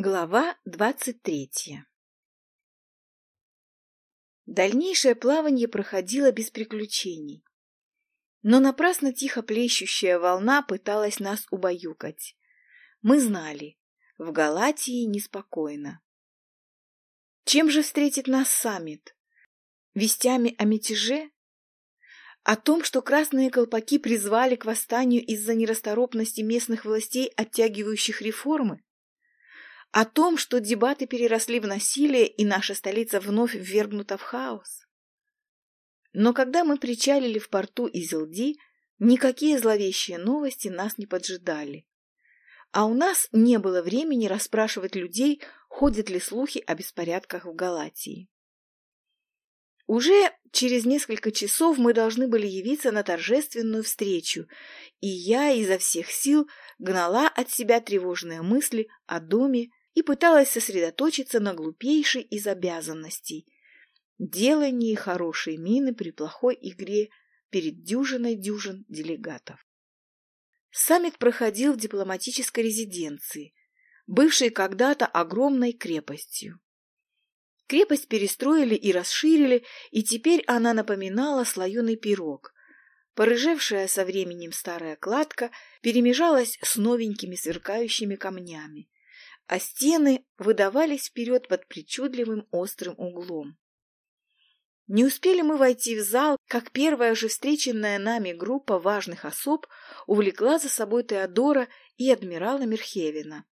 Глава двадцать третья Дальнейшее плавание проходило без приключений. Но напрасно тихо плещущая волна пыталась нас убаюкать. Мы знали, в Галатии неспокойно. Чем же встретит нас саммит? Вестями о мятеже? О том, что красные колпаки призвали к восстанию из-за нерасторопности местных властей, оттягивающих реформы? О том, что дебаты переросли в насилие и наша столица вновь ввергнута в хаос. Но когда мы причалили в порту Изилди, никакие зловещие новости нас не поджидали. А у нас не было времени расспрашивать людей, ходят ли слухи о беспорядках в Галатии. Уже через несколько часов мы должны были явиться на торжественную встречу, и я изо всех сил гнала от себя тревожные мысли о доме и пыталась сосредоточиться на глупейшей из обязанностей – делании хорошей мины при плохой игре перед дюжиной дюжин делегатов. Саммит проходил в дипломатической резиденции, бывшей когда-то огромной крепостью. Крепость перестроили и расширили, и теперь она напоминала слоеный пирог. Порыжевшая со временем старая кладка перемежалась с новенькими сверкающими камнями а стены выдавались вперед под причудливым острым углом. Не успели мы войти в зал, как первая же встреченная нами группа важных особ увлекла за собой Теодора и адмирала Мерхевина.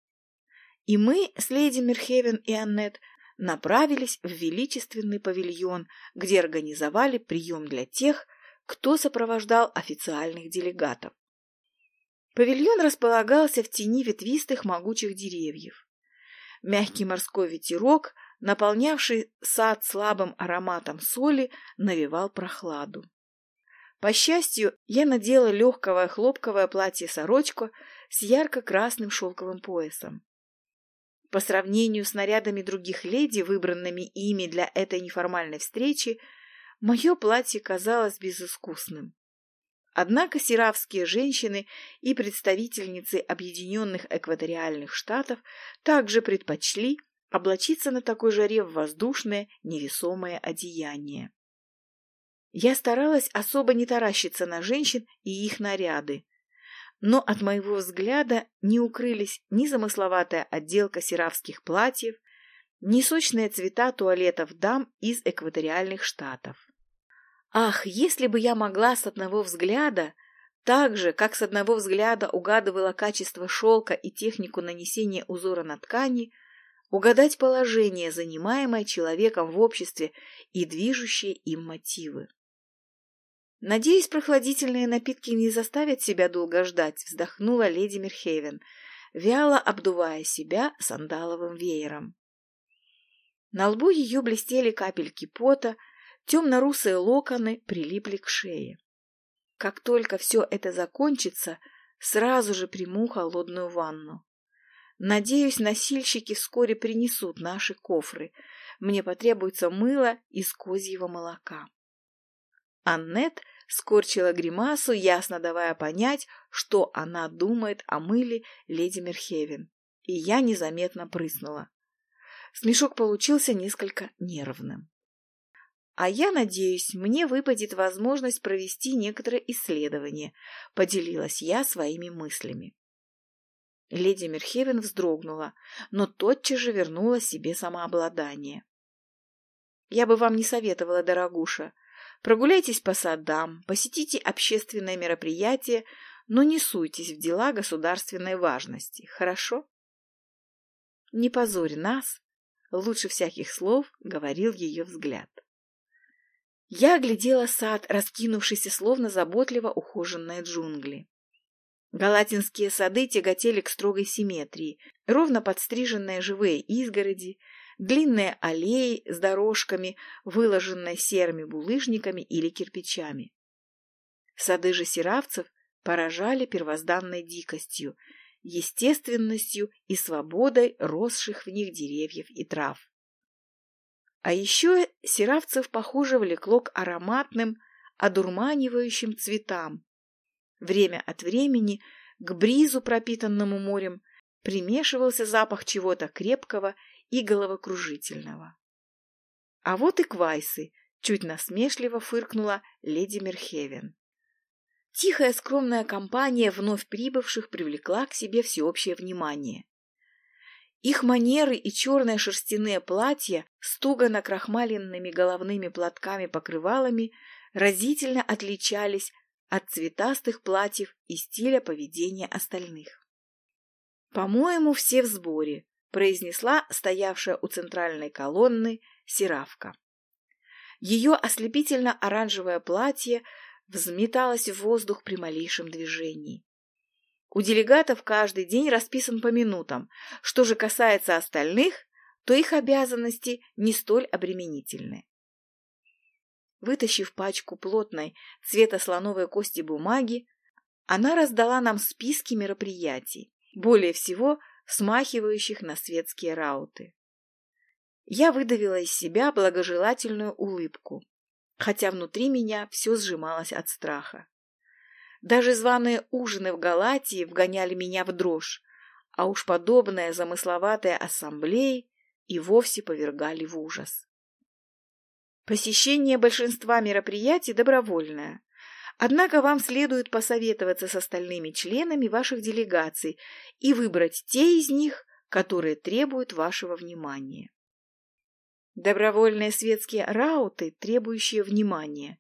И мы с леди Мерхевен и Аннет направились в величественный павильон, где организовали прием для тех, кто сопровождал официальных делегатов. Павильон располагался в тени ветвистых могучих деревьев. Мягкий морской ветерок, наполнявший сад слабым ароматом соли, навевал прохладу. По счастью, я надела легкое хлопковое платье-сорочку с ярко-красным шелковым поясом. По сравнению с нарядами других леди, выбранными ими для этой неформальной встречи, мое платье казалось безыскусным. Однако сиравские женщины и представительницы Объединенных Экваториальных Штатов также предпочли облачиться на такой жаре в воздушное невесомое одеяние. Я старалась особо не таращиться на женщин и их наряды, но от моего взгляда не укрылись ни замысловатая отделка сиравских платьев, ни сочные цвета туалетов дам из экваториальных штатов. Ах, если бы я могла с одного взгляда, так же, как с одного взгляда угадывала качество шелка и технику нанесения узора на ткани, угадать положение, занимаемое человеком в обществе и движущие им мотивы. «Надеюсь, прохладительные напитки не заставят себя долго ждать», — вздохнула леди Мерхевен, вяло обдувая себя сандаловым веером. На лбу ее блестели капельки пота, Темно-русые локоны прилипли к шее. Как только все это закончится, сразу же приму холодную ванну. Надеюсь, носильщики вскоре принесут наши кофры. Мне потребуется мыло из козьего молока. Аннет скорчила гримасу, ясно давая понять, что она думает о мыле леди Мерхевен, и я незаметно прыснула. Смешок получился несколько нервным. А я надеюсь, мне выпадет возможность провести некоторое исследование, поделилась я своими мыслями. Леди Мерхевен вздрогнула, но тотчас же вернула себе самообладание. Я бы вам не советовала, дорогуша. Прогуляйтесь по садам, посетите общественные мероприятия, но не суйтесь в дела государственной важности, хорошо? Не позорь нас, лучше всяких слов говорил ее взгляд. Я оглядела сад, раскинувшийся словно заботливо ухоженные джунгли. Галатинские сады тяготели к строгой симметрии, ровно подстриженные живые изгороди, длинные аллеи с дорожками, выложенные серыми булыжниками или кирпичами. Сады же сиравцев поражали первозданной дикостью, естественностью и свободой росших в них деревьев и трав. А еще Серавцев, похоже, влекло к ароматным, одурманивающим цветам. Время от времени к бризу, пропитанному морем, примешивался запах чего-то крепкого и головокружительного. А вот и квайсы, чуть насмешливо фыркнула леди Мерхевен. Тихая скромная компания вновь прибывших привлекла к себе всеобщее внимание. Их манеры и черные шерстяные платья с туго накрахмаленными головными платками-покрывалами разительно отличались от цветастых платьев и стиля поведения остальных. «По-моему, все в сборе», — произнесла стоявшая у центральной колонны Сиравка. Ее ослепительно-оранжевое платье взметалось в воздух при малейшем движении. У делегатов каждый день расписан по минутам. Что же касается остальных, то их обязанности не столь обременительны. Вытащив пачку плотной цвета слоновой кости бумаги, она раздала нам списки мероприятий, более всего смахивающих на светские рауты. Я выдавила из себя благожелательную улыбку, хотя внутри меня все сжималось от страха. Даже званые ужины в Галатии вгоняли меня в дрожь, а уж подобные замысловатые ассамблеи и вовсе повергали в ужас. Посещение большинства мероприятий добровольное. Однако вам следует посоветоваться с остальными членами ваших делегаций и выбрать те из них, которые требуют вашего внимания. Добровольные светские рауты, требующие внимания.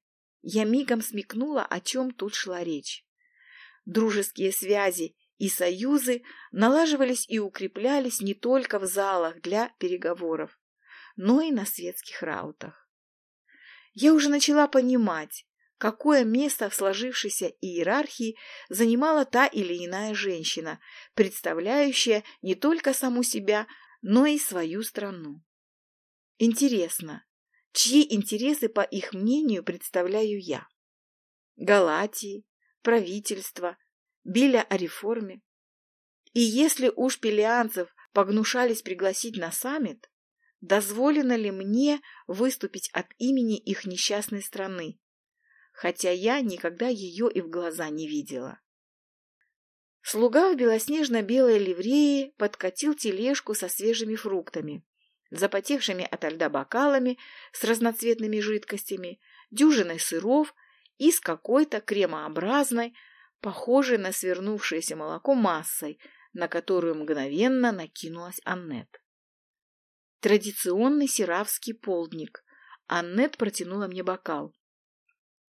Я мигом смекнула, о чем тут шла речь. Дружеские связи и союзы налаживались и укреплялись не только в залах для переговоров, но и на светских раутах. Я уже начала понимать, какое место в сложившейся иерархии занимала та или иная женщина, представляющая не только саму себя, но и свою страну. Интересно, чьи интересы, по их мнению, представляю я? Галатии, правительства, Биля о реформе. И если уж пелианцев погнушались пригласить на саммит, дозволено ли мне выступить от имени их несчастной страны, хотя я никогда ее и в глаза не видела. Слуга в белоснежно-белой ливреи подкатил тележку со свежими фруктами, запотевшими ото льда бокалами с разноцветными жидкостями, дюжиной сыров и с какой-то кремообразной, похожей на свернувшееся молоко массой, на которую мгновенно накинулась Аннет. Традиционный сиравский полдник. Аннет протянула мне бокал.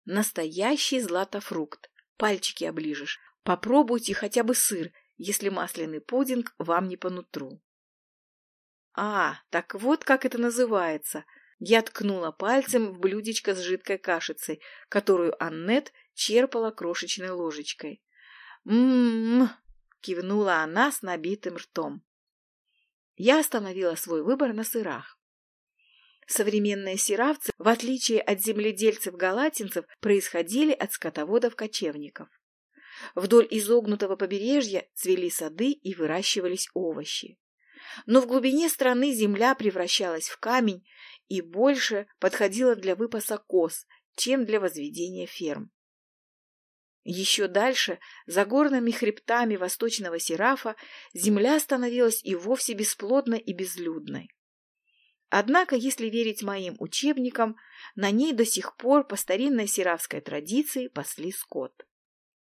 Настоящий златофрукт. Пальчики оближешь. Попробуйте хотя бы сыр, если масляный пудинг вам не по нутру. А, так вот как это называется. Я ткнула пальцем в блюдечко с жидкой кашицей, которую Аннет черпала крошечной ложечкой. «М-м-м!» — кивнула она с набитым ртом. Я остановила свой выбор на сырах. Современные сиравцы, в отличие от земледельцев-галатинцев, происходили от скотоводов-кочевников. Вдоль изогнутого побережья цвели сады и выращивались овощи но в глубине страны земля превращалась в камень и больше подходила для выпаса коз, чем для возведения ферм. Еще дальше, за горными хребтами восточного Серафа, земля становилась и вовсе бесплодной и безлюдной. Однако, если верить моим учебникам, на ней до сих пор по старинной серафской традиции пасли скот.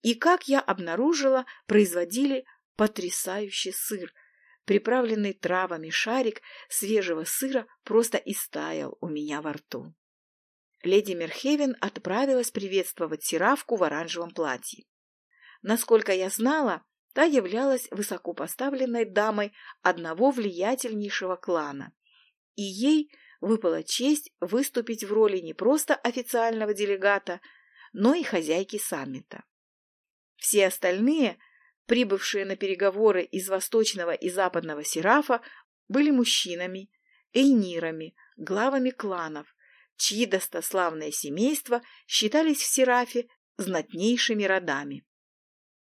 И, как я обнаружила, производили потрясающий сыр – Приправленный травами шарик свежего сыра просто истаял у меня во рту. Леди Мерхевен отправилась приветствовать Сиравку в оранжевом платье. Насколько я знала, та являлась высокопоставленной дамой одного влиятельнейшего клана, и ей выпала честь выступить в роли не просто официального делегата, но и хозяйки саммита. Все остальные Прибывшие на переговоры из восточного и западного Серафа были мужчинами, эйнирами, главами кланов, чьи достославные семейства считались в Серафе знатнейшими родами.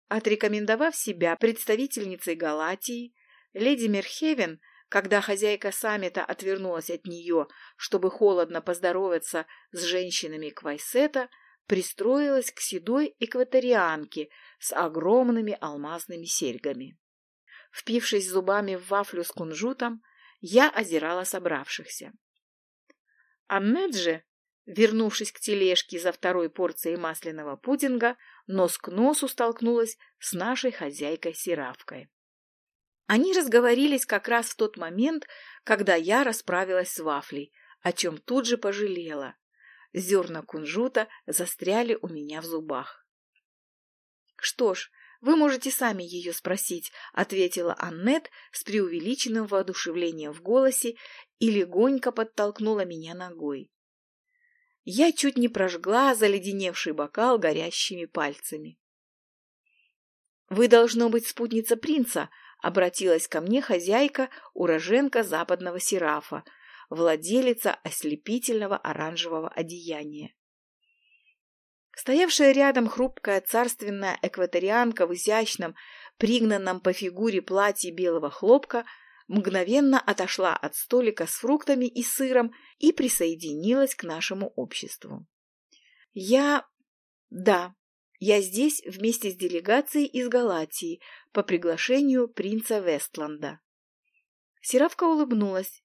Отрекомендовав себя представительницей Галатии, леди Мерхевен, когда хозяйка саммита отвернулась от нее, чтобы холодно поздороваться с женщинами Квайсета, пристроилась к седой экваторианке с огромными алмазными серьгами. Впившись зубами в вафлю с кунжутом, я озирала собравшихся. Аннет же, вернувшись к тележке за второй порцией масляного пудинга, нос к носу столкнулась с нашей хозяйкой Сиравкой. Они разговорились как раз в тот момент, когда я расправилась с вафлей, о чем тут же пожалела. Зерна кунжута застряли у меня в зубах. «Что ж, вы можете сами ее спросить», — ответила Аннет с преувеличенным воодушевлением в голосе и легонько подтолкнула меня ногой. Я чуть не прожгла заледеневший бокал горящими пальцами. «Вы, должно быть, спутница принца», — обратилась ко мне хозяйка, уроженка западного Серафа, владелица ослепительного оранжевого одеяния. Стоявшая рядом хрупкая царственная экваторианка в изящном, пригнанном по фигуре платье белого хлопка, мгновенно отошла от столика с фруктами и сыром и присоединилась к нашему обществу. Я... да, я здесь вместе с делегацией из Галатии по приглашению принца Вестланда. Сиравка улыбнулась,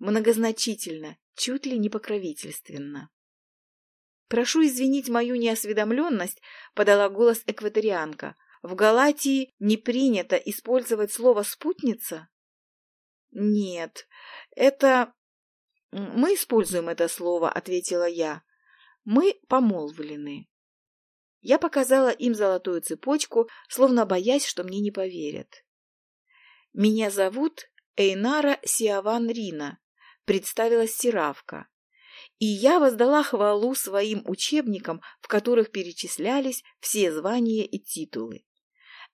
многозначительно, чуть ли не покровительственно. «Прошу извинить мою неосведомленность», — подала голос экваторианка. «В Галатии не принято использовать слово «спутница»?» «Нет, это...» «Мы используем это слово», — ответила я. «Мы помолвлены». Я показала им золотую цепочку, словно боясь, что мне не поверят. «Меня зовут Эйнара Сиаван Рина», — представилась Сиравка и я воздала хвалу своим учебникам, в которых перечислялись все звания и титулы.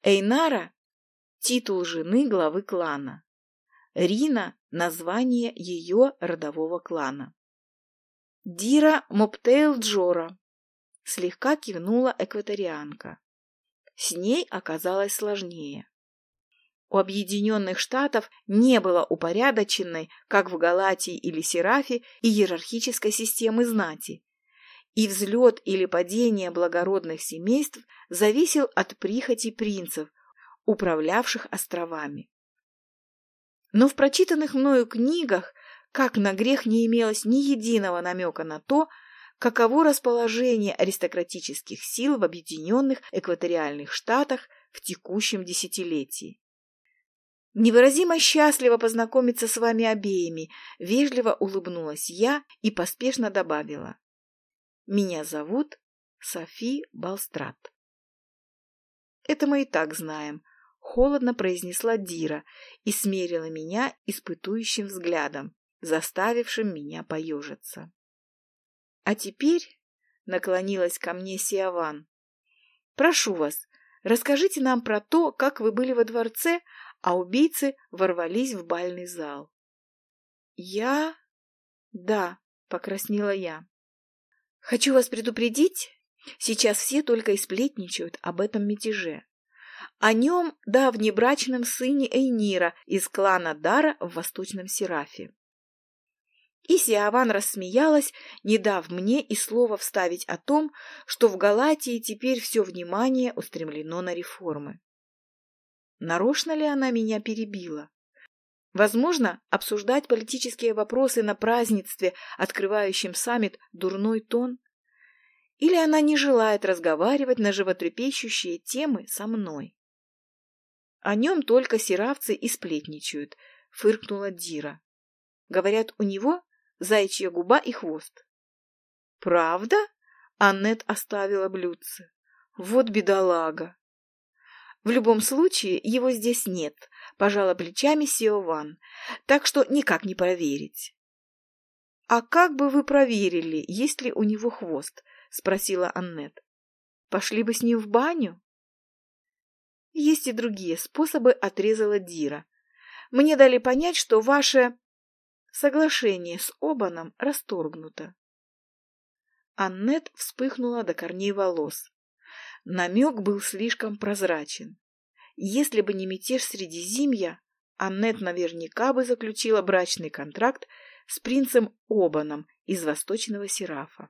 Эйнара – титул жены главы клана. Рина – название ее родового клана. Дира Моптейл Джора – слегка кивнула экваторианка. С ней оказалось сложнее. У Объединенных Штатов не было упорядоченной, как в Галатии или Серафе, иерархической системы знати, и взлет или падение благородных семейств зависел от прихоти принцев, управлявших островами. Но в прочитанных мною книгах, как на грех не имелось ни единого намека на то, каково расположение аристократических сил в Объединенных Экваториальных Штатах в текущем десятилетии. Невыразимо счастливо познакомиться с вами обеими, вежливо улыбнулась я и поспешно добавила. Меня зовут Софи Балстрат. Это мы и так знаем, холодно произнесла Дира и смерила меня испытующим взглядом, заставившим меня поежиться. А теперь наклонилась ко мне Сиаван. Прошу вас, расскажите нам про то, как вы были во дворце, а убийцы ворвались в бальный зал. «Я...» «Да», — покраснела я. «Хочу вас предупредить, сейчас все только и сплетничают об этом мятеже. О нем, да, внебрачном сыне Эйнира из клана Дара в Восточном Серафе. И Сиаван рассмеялась, не дав мне и слова вставить о том, что в Галатии теперь все внимание устремлено на реформы. Нарочно ли она меня перебила? Возможно, обсуждать политические вопросы на празднестве, открывающем саммит, дурной тон? Или она не желает разговаривать на животрепещущие темы со мной? О нем только сиравцы и сплетничают, фыркнула Дира. Говорят, у него заячья губа и хвост. Правда? Аннет оставила блюдце. Вот бедолага. В любом случае, его здесь нет, пожала плечами Сиован, так что никак не проверить. А как бы вы проверили, есть ли у него хвост? спросила Аннет. Пошли бы с ним в баню? Есть и другие способы, отрезала Дира. Мне дали понять, что ваше соглашение с Обаном расторгнуто. Аннет вспыхнула до корней волос. Намек был слишком прозрачен. Если бы не мятеж Средизимья, Аннет наверняка бы заключила брачный контракт с принцем Обаном из Восточного Серафа.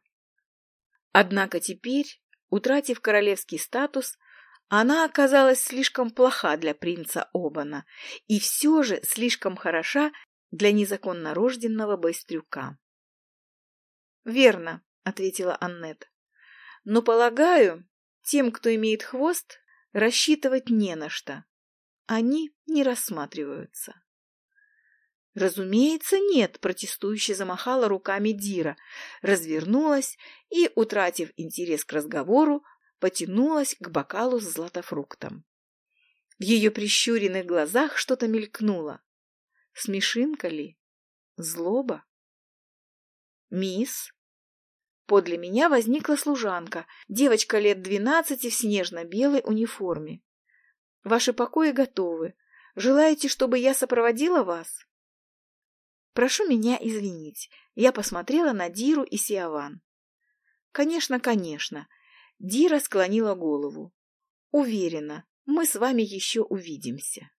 Однако теперь, утратив королевский статус, Она оказалась слишком плоха для принца Обана и все же слишком хороша для незаконно рожденного байстрюка. «Верно», — ответила Аннет. «Но, полагаю, тем, кто имеет хвост, рассчитывать не на что. Они не рассматриваются». «Разумеется, нет», — протестующе замахала руками Дира, развернулась и, утратив интерес к разговору, потянулась к бокалу с златофруктом. В ее прищуренных глазах что-то мелькнуло. Смешинка ли? Злоба? «Мисс?» Подле меня возникла служанка, девочка лет двенадцати в снежно-белой униформе. «Ваши покои готовы. Желаете, чтобы я сопроводила вас?» Прошу меня извинить. Я посмотрела на Диру и Сиаван. Конечно, конечно. Дира склонила голову. Уверена, мы с вами еще увидимся.